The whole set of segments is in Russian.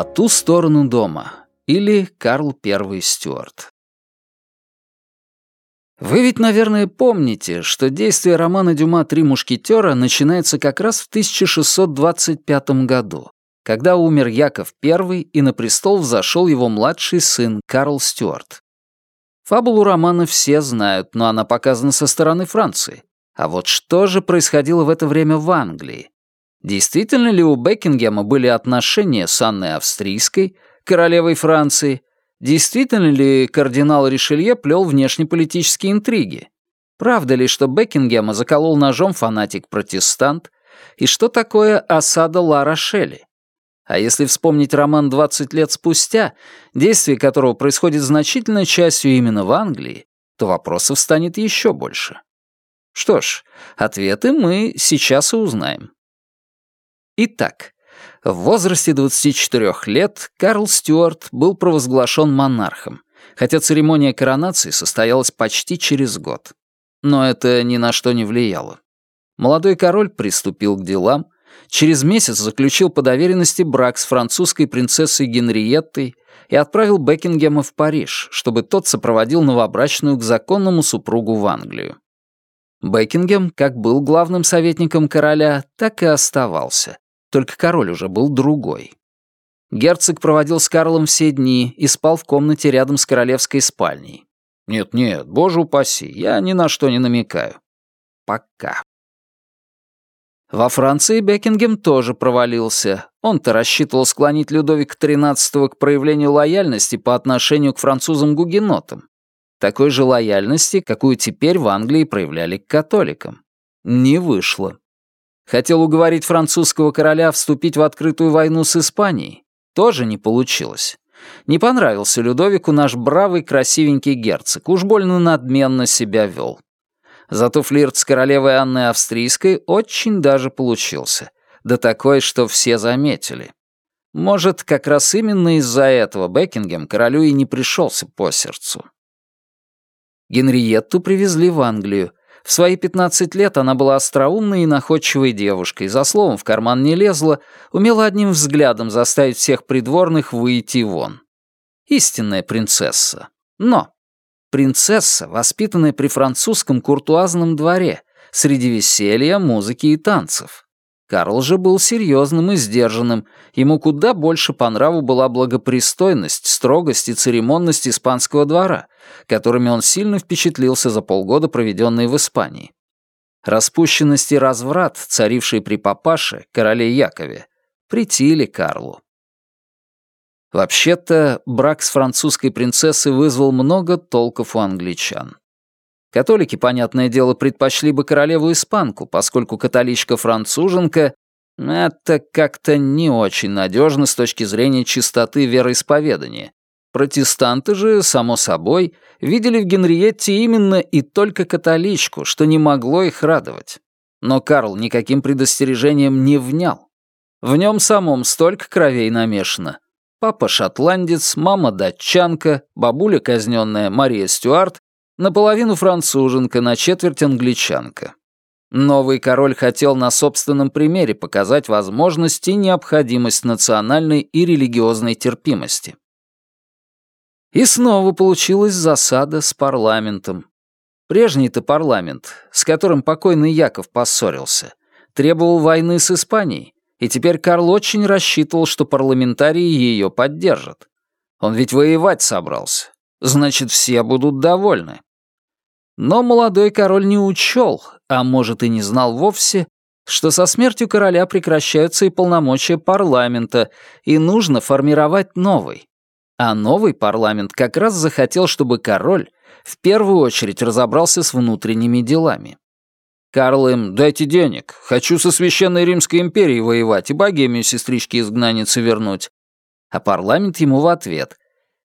По ту сторону дома или Карл I Стюарт. Вы ведь, наверное, помните, что действие романа Дюма «Три мушкетера» начинается как раз в 1625 году, когда умер Яков I и на престол взошел его младший сын Карл Стюарт. Фабулу романа все знают, но она показана со стороны Франции. А вот что же происходило в это время в Англии? Действительно ли у Бекингема были отношения с Анной Австрийской, королевой Франции, Действительно ли кардинал Ришелье плел внешнеполитические интриги? Правда ли, что Бекингема заколол ножом фанатик-протестант? И что такое осада Ла-Рошели? А если вспомнить роман «20 лет спустя», действие которого происходит значительной частью именно в Англии, то вопросов станет еще больше. Что ж, ответы мы сейчас и узнаем. Итак, в возрасте 24 лет Карл Стюарт был провозглашен монархом, хотя церемония коронации состоялась почти через год. Но это ни на что не влияло. Молодой король приступил к делам, через месяц заключил по доверенности брак с французской принцессой Генриеттой и отправил Бекингема в Париж, чтобы тот сопроводил новобрачную к законному супругу в Англию. Бекингем, как был главным советником короля, так и оставался, только король уже был другой. Герцог проводил с Карлом все дни и спал в комнате рядом с королевской спальней. Нет-нет, боже упаси, я ни на что не намекаю. Пока. Во Франции Бекингем тоже провалился. Он-то рассчитывал склонить Людовика XIII к проявлению лояльности по отношению к французам-гугенотам. Такой же лояльности, какую теперь в Англии проявляли к католикам. Не вышло. Хотел уговорить французского короля вступить в открытую войну с Испанией. Тоже не получилось. Не понравился Людовику наш бравый красивенький герцог, уж больно надменно себя вел. Зато флирт с королевой Анной Австрийской очень даже получился. Да такой, что все заметили. Может, как раз именно из-за этого Бекингем королю и не пришелся по сердцу. Генриетту привезли в Англию, в свои 15 лет она была остроумной и находчивой девушкой, за словом в карман не лезла, умела одним взглядом заставить всех придворных выйти вон. Истинная принцесса. Но принцесса, воспитанная при французском куртуазном дворе, среди веселья, музыки и танцев. Карл же был серьезным и сдержанным, ему куда больше по нраву была благопристойность, строгость и церемонность испанского двора, которыми он сильно впечатлился за полгода, проведенные в Испании. Распущенность и разврат, царившие при папаше, короле Якове, притили Карлу. Вообще-то, брак с французской принцессой вызвал много толков у англичан. Католики, понятное дело, предпочли бы королеву-испанку, поскольку католичка-француженка — это как-то не очень надежно с точки зрения чистоты вероисповедания. Протестанты же, само собой, видели в Генриетте именно и только католичку, что не могло их радовать. Но Карл никаким предостережением не внял. В нем самом столько кровей намешано. Папа шотландец, мама датчанка, бабуля казненная Мария Стюарт наполовину француженка, на четверть англичанка. Новый король хотел на собственном примере показать возможность и необходимость национальной и религиозной терпимости. И снова получилась засада с парламентом. Прежний-то парламент, с которым покойный Яков поссорился, требовал войны с Испанией, и теперь Карл очень рассчитывал, что парламентарии ее поддержат. Он ведь воевать собрался. Значит, все будут довольны. Но молодой король не учел, а может и не знал вовсе, что со смертью короля прекращаются и полномочия парламента, и нужно формировать новый. А новый парламент как раз захотел, чтобы король в первую очередь разобрался с внутренними делами. Карл им «дайте денег, хочу со Священной Римской империей воевать и богемию сестрички-изгнанницы вернуть». А парламент ему в ответ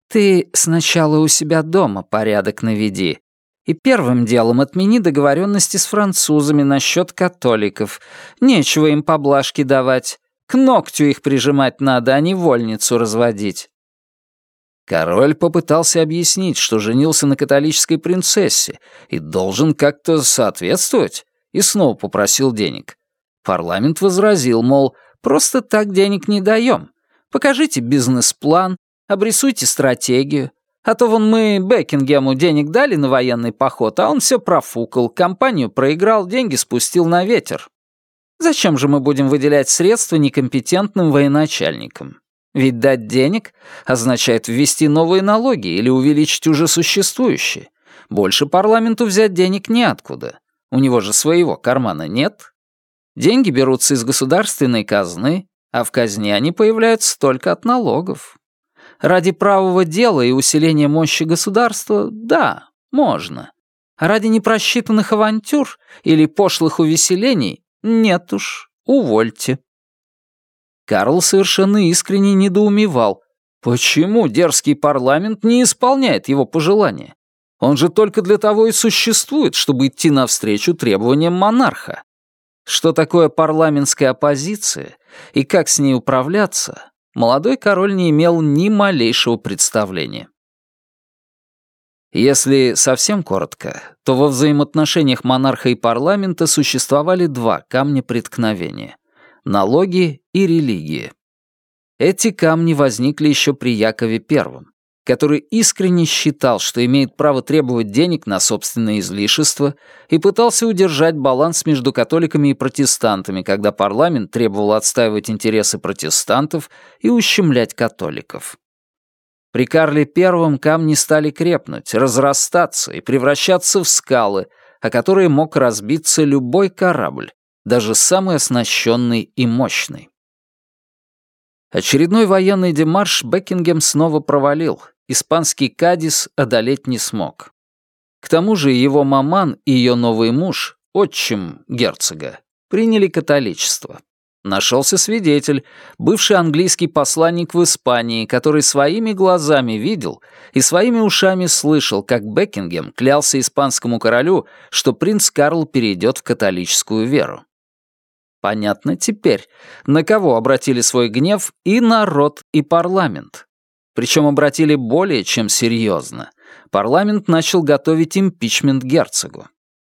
«ты сначала у себя дома порядок наведи, и первым делом отмени договоренности с французами насчет католиков. Нечего им поблажки давать. К ногтю их прижимать надо, а не вольницу разводить. Король попытался объяснить, что женился на католической принцессе и должен как-то соответствовать, и снова попросил денег. Парламент возразил, мол, просто так денег не даем. Покажите бизнес-план, обрисуйте стратегию. А то вон мы Бекингему денег дали на военный поход, а он все профукал, компанию проиграл, деньги спустил на ветер. Зачем же мы будем выделять средства некомпетентным военачальникам? Ведь дать денег означает ввести новые налоги или увеличить уже существующие. Больше парламенту взять денег неоткуда. У него же своего кармана нет. Деньги берутся из государственной казны, а в казне они появляются только от налогов. Ради правого дела и усиления мощи государства — да, можно. А ради непросчитанных авантюр или пошлых увеселений — нет уж, увольте. Карл совершенно искренне недоумевал, почему дерзкий парламент не исполняет его пожелания. Он же только для того и существует, чтобы идти навстречу требованиям монарха. Что такое парламентская оппозиция и как с ней управляться, молодой король не имел ни малейшего представления. Если совсем коротко, то во взаимоотношениях монарха и парламента существовали два камня преткновения налоги и религия. Эти камни возникли еще при Якове I, который искренне считал, что имеет право требовать денег на собственное излишество и пытался удержать баланс между католиками и протестантами, когда парламент требовал отстаивать интересы протестантов и ущемлять католиков. При Карле I камни стали крепнуть, разрастаться и превращаться в скалы, о которые мог разбиться любой корабль, даже самый оснащенный и мощный. Очередной военный демарш Бекингем снова провалил, испанский Кадис одолеть не смог. К тому же его маман и ее новый муж, отчим герцога, приняли католичество. Нашелся свидетель, бывший английский посланник в Испании, который своими глазами видел и своими ушами слышал, как Бекингем клялся испанскому королю, что принц Карл перейдет в католическую веру. Понятно теперь, на кого обратили свой гнев и народ, и парламент. Причем обратили более чем серьезно. Парламент начал готовить импичмент герцогу.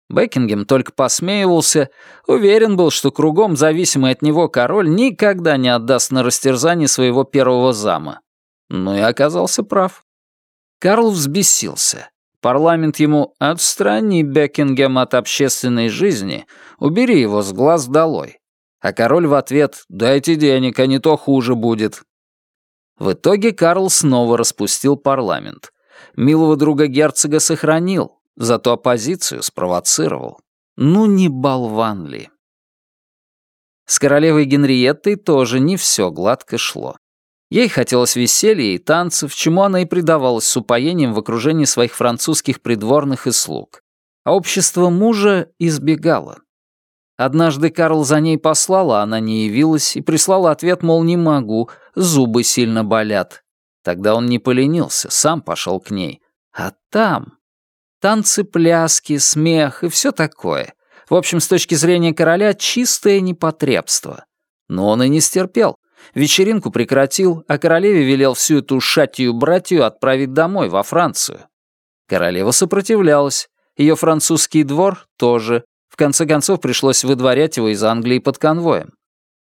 Бекингем только посмеивался, уверен был, что кругом зависимый от него король никогда не отдаст на растерзание своего первого зама. Ну и оказался прав. Карл взбесился. Парламент ему «отстрани Бекингем от общественной жизни, убери его с глаз долой». А король в ответ «дайте денег, а не то хуже будет». В итоге Карл снова распустил парламент. Милого друга герцога сохранил, зато оппозицию спровоцировал. Ну не болван ли? С королевой Генриеттой тоже не все гладко шло. Ей хотелось веселья и танцев, чему она и предавалась с упоением в окружении своих французских придворных и слуг. А общество мужа избегала. Однажды Карл за ней послал, а она не явилась, и прислала ответ, мол, не могу, зубы сильно болят. Тогда он не поленился, сам пошел к ней. А там... Танцы, пляски, смех и все такое. В общем, с точки зрения короля, чистое непотребство. Но он и не стерпел. Вечеринку прекратил, а королеве велел всю эту шатью-братью отправить домой, во Францию. Королева сопротивлялась. Ее французский двор тоже. В конце концов, пришлось выдворять его из Англии под конвоем.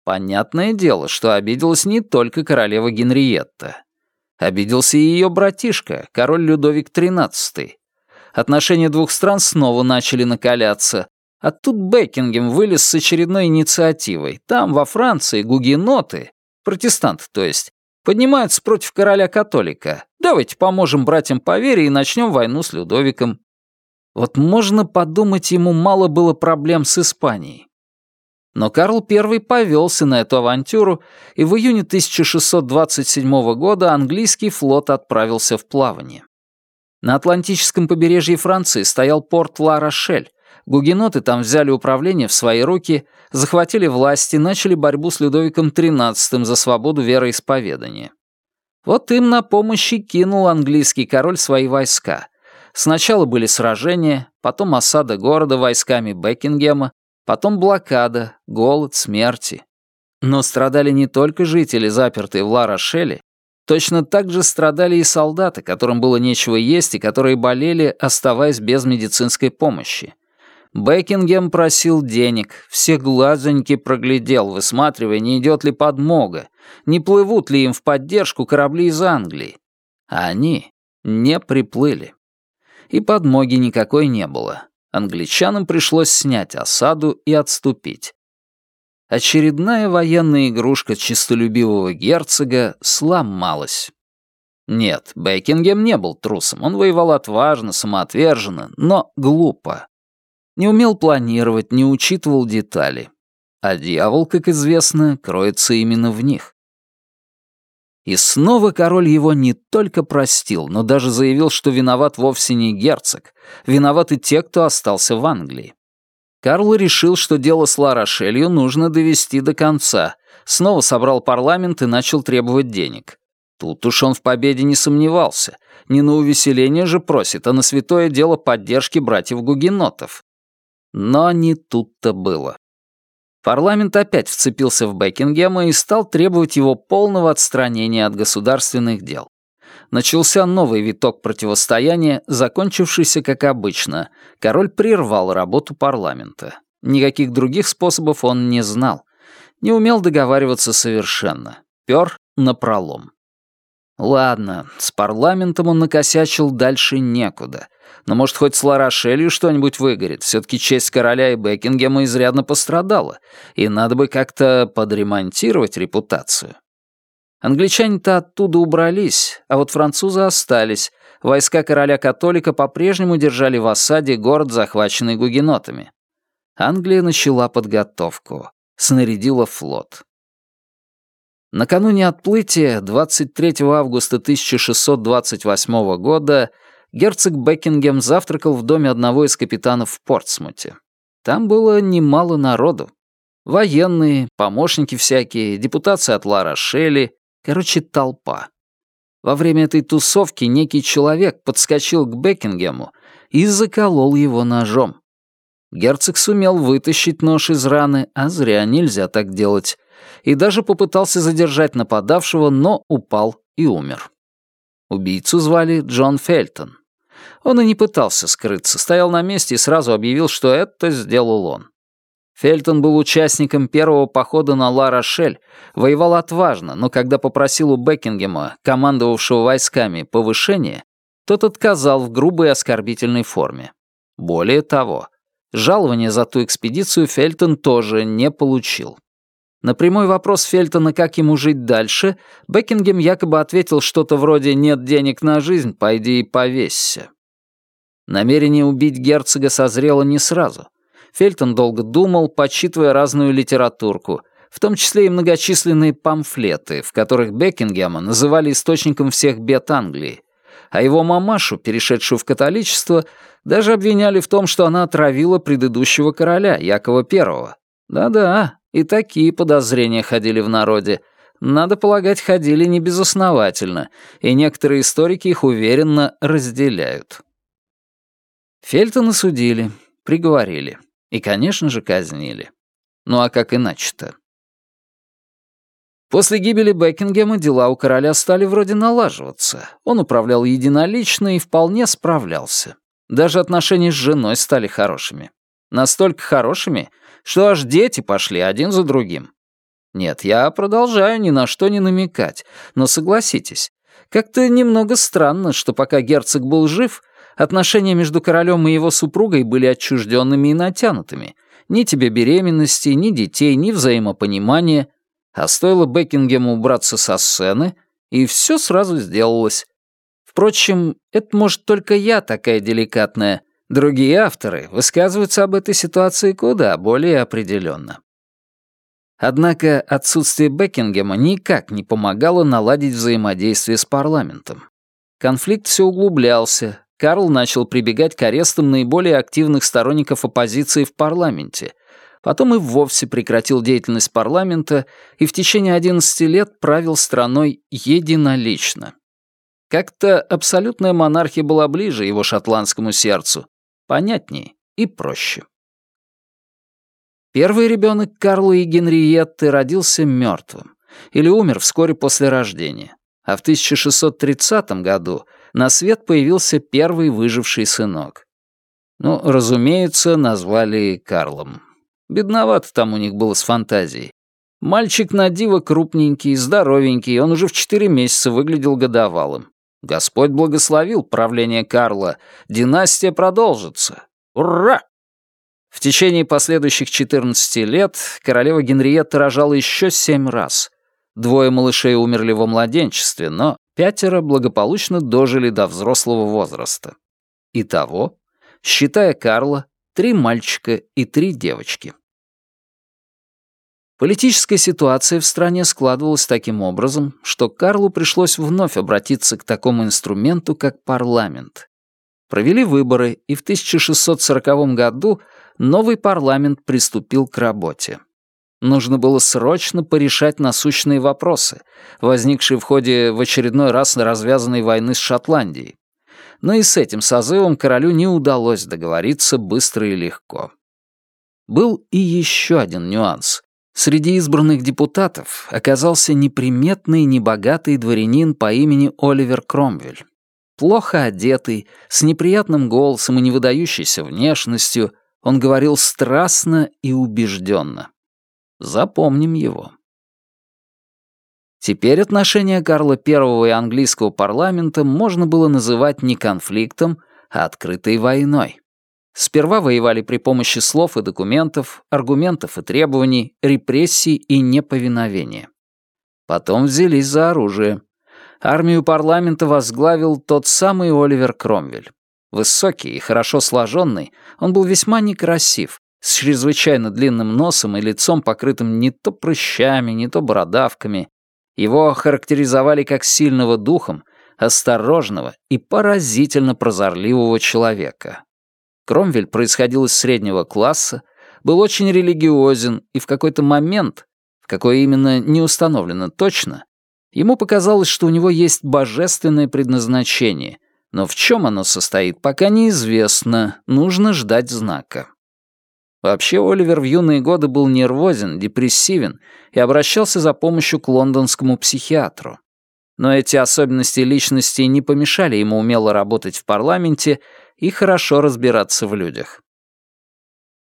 Понятное дело, что обиделась не только королева Генриетта. Обиделся и ее братишка, король Людовик XIII. Отношения двух стран снова начали накаляться, а тут Бекингем вылез с очередной инициативой. Там, во Франции, гугеноты протестанты, то есть, поднимаются против короля-католика. Давайте поможем братьям по вере и начнем войну с Людовиком. Вот можно подумать, ему мало было проблем с Испанией. Но Карл I повелся на эту авантюру, и в июне 1627 года английский флот отправился в плавание. На Атлантическом побережье Франции стоял порт Ла-Рошель, Гугеноты там взяли управление в свои руки, захватили власть и начали борьбу с Людовиком XIII за свободу вероисповедания. Вот им на помощь и кинул английский король свои войска. Сначала были сражения, потом осада города войсками Бекингема, потом блокада, голод, смерти. Но страдали не только жители, запертые в Ла-Рошеле, точно так же страдали и солдаты, которым было нечего есть и которые болели, оставаясь без медицинской помощи. Бекингем просил денег, все глазоньки проглядел, высматривая, не идет ли подмога, не плывут ли им в поддержку корабли из Англии. А они не приплыли. И подмоги никакой не было. Англичанам пришлось снять осаду и отступить. Очередная военная игрушка чистолюбивого герцога сломалась. Нет, Бекингем не был трусом, он воевал отважно, самоотверженно, но глупо. Не умел планировать, не учитывал детали. А дьявол, как известно, кроется именно в них. И снова король его не только простил, но даже заявил, что виноват вовсе не герцог, виноваты те, кто остался в Англии. Карл решил, что дело с Ларошелью нужно довести до конца, снова собрал парламент и начал требовать денег. Тут уж он в победе не сомневался. Не на увеселение же просит, а на святое дело поддержки братьев-гугенотов. Но не тут-то было. Парламент опять вцепился в Бекингема и стал требовать его полного отстранения от государственных дел. Начался новый виток противостояния, закончившийся как обычно. Король прервал работу парламента. Никаких других способов он не знал. Не умел договариваться совершенно. Пёр напролом. Ладно, с парламентом он накосячил дальше некуда. Но может, хоть с Ларошелью что-нибудь выгорит. Все-таки честь короля и Бекингема изрядно пострадала, и надо бы как-то подремонтировать репутацию. Англичане-то оттуда убрались, а вот французы остались. Войска короля-католика по-прежнему держали в осаде город, захваченный гугенотами. Англия начала подготовку, снарядила флот. Накануне отплытия, 23 августа 1628 года, герцог Бекингем завтракал в доме одного из капитанов в Портсмуте. Там было немало народу. Военные, помощники всякие, депутации от Лара Шелли, короче, толпа. Во время этой тусовки некий человек подскочил к Бекингему и заколол его ножом. Герцог сумел вытащить нож из раны, а зря нельзя так делать и даже попытался задержать нападавшего, но упал и умер. Убийцу звали Джон Фельтон. Он и не пытался скрыться, стоял на месте и сразу объявил, что это сделал он. Фельтон был участником первого похода на Ла-Рошель, воевал отважно, но когда попросил у Бекингема, командовавшего войсками, повышения, тот отказал в грубой оскорбительной форме. Более того, жалование за ту экспедицию Фельтон тоже не получил. На прямой вопрос Фельтона, как ему жить дальше, Бекингем якобы ответил что-то вроде «нет денег на жизнь, пойди и повесься». Намерение убить герцога созрело не сразу. Фельтон долго думал, подсчитывая разную литературку, в том числе и многочисленные памфлеты, в которых Бекингема называли источником всех бед Англии, а его мамашу, перешедшую в католичество, даже обвиняли в том, что она отравила предыдущего короля, Якова I. Да-да, и такие подозрения ходили в народе. Надо полагать, ходили не безосновательно, и некоторые историки их уверенно разделяют. Фельтона судили, приговорили и, конечно же, казнили. Ну а как иначе-то? После гибели Бекингема дела у короля стали вроде налаживаться. Он управлял единолично и вполне справлялся. Даже отношения с женой стали хорошими. Настолько хорошими, что аж дети пошли один за другим. Нет, я продолжаю ни на что не намекать, но согласитесь, как-то немного странно, что пока герцог был жив, отношения между королем и его супругой были отчужденными и натянутыми. Ни тебе беременности, ни детей, ни взаимопонимания. А стоило Бекингему убраться со сцены, и все сразу сделалось. Впрочем, это, может, только я такая деликатная, Другие авторы высказываются об этой ситуации куда более определенно. Однако отсутствие Бекингема никак не помогало наладить взаимодействие с парламентом. Конфликт все углублялся, Карл начал прибегать к арестам наиболее активных сторонников оппозиции в парламенте, потом и вовсе прекратил деятельность парламента и в течение 11 лет правил страной единолично. Как-то абсолютная монархия была ближе его шотландскому сердцу, понятнее и проще. Первый ребенок Карла и Генриетты родился мертвым или умер вскоре после рождения, а в 1630 году на свет появился первый выживший сынок. Ну, разумеется, назвали Карлом. Бедновато там у них было с фантазией. Мальчик на диво крупненький, здоровенький, он уже в четыре месяца выглядел годовалым. Господь благословил правление Карла. Династия продолжится. Ура! В течение последующих 14 лет королева Генриетта рожала еще семь раз. Двое малышей умерли во младенчестве, но пятеро благополучно дожили до взрослого возраста. Итого, считая Карла, три мальчика и три девочки. Политическая ситуация в стране складывалась таким образом, что Карлу пришлось вновь обратиться к такому инструменту, как парламент. Провели выборы, и в 1640 году новый парламент приступил к работе. Нужно было срочно порешать насущные вопросы, возникшие в ходе в очередной раз развязанной войны с Шотландией. Но и с этим созывом королю не удалось договориться быстро и легко. Был и еще один нюанс. Среди избранных депутатов оказался неприметный небогатый дворянин по имени Оливер Кромвель. Плохо одетый, с неприятным голосом и невыдающейся внешностью, он говорил страстно и убежденно. Запомним его. Теперь отношения Карла I и английского парламента можно было называть не конфликтом, а открытой войной. Сперва воевали при помощи слов и документов, аргументов и требований, репрессий и неповиновения. Потом взялись за оружие. Армию парламента возглавил тот самый Оливер Кромвель. Высокий и хорошо сложенный, он был весьма некрасив, с чрезвычайно длинным носом и лицом, покрытым не то прыщами, не то бородавками. Его характеризовали как сильного духом, осторожного и поразительно прозорливого человека. Кромвель происходил из среднего класса, был очень религиозен и в какой-то момент, в какой именно не установлено точно, ему показалось, что у него есть божественное предназначение, но в чем оно состоит, пока неизвестно, нужно ждать знака. Вообще Оливер в юные годы был нервозен, депрессивен и обращался за помощью к лондонскому психиатру. Но эти особенности личности не помешали ему умело работать в парламенте и хорошо разбираться в людях.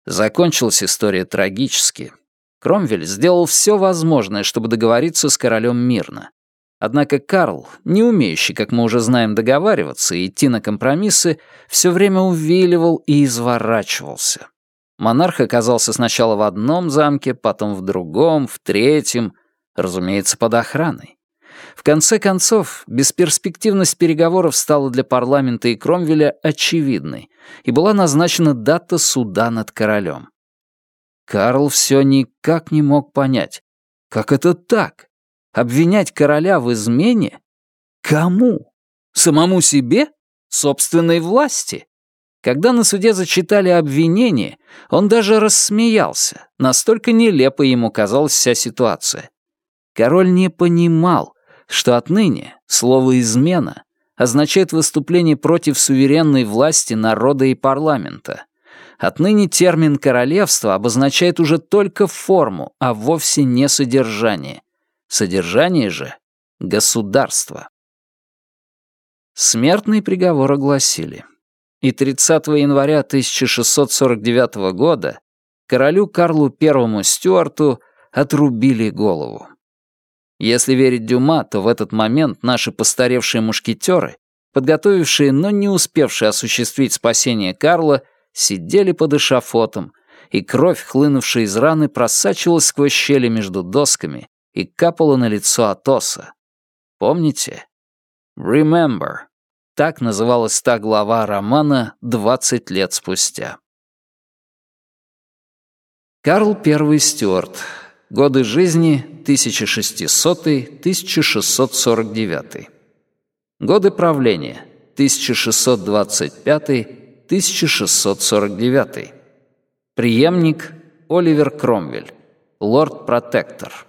Закончилась история трагически. Кромвель сделал все возможное, чтобы договориться с королем мирно. Однако Карл, не умеющий, как мы уже знаем, договариваться и идти на компромиссы, все время увиливал и изворачивался. Монарх оказался сначала в одном замке, потом в другом, в третьем, разумеется, под охраной. В конце концов, бесперспективность переговоров стала для парламента и Кромвеля очевидной, и была назначена дата суда над королем. Карл все никак не мог понять, как это так? Обвинять короля в измене? Кому? Самому себе? Собственной власти? Когда на суде зачитали обвинение, он даже рассмеялся, настолько нелепо ему казалась вся ситуация. Король не понимал, что отныне слово «измена» означает выступление против суверенной власти народа и парламента. Отныне термин «королевство» обозначает уже только форму, а вовсе не содержание. Содержание же — государство. Смертный приговор огласили. И 30 января 1649 года королю Карлу I Стюарту отрубили голову. Если верить Дюма, то в этот момент наши постаревшие мушкетеры, подготовившие, но не успевшие осуществить спасение Карла, сидели под эшафотом, и кровь, хлынувшая из раны, просачивалась сквозь щели между досками и капала на лицо Атоса. Помните? Remember. Так называлась та глава романа «20 лет спустя». Карл I Стюарт. Годы жизни 1600-1649. Годы правления 1625-1649. Приемник Оливер Кромвель, лорд-протектор.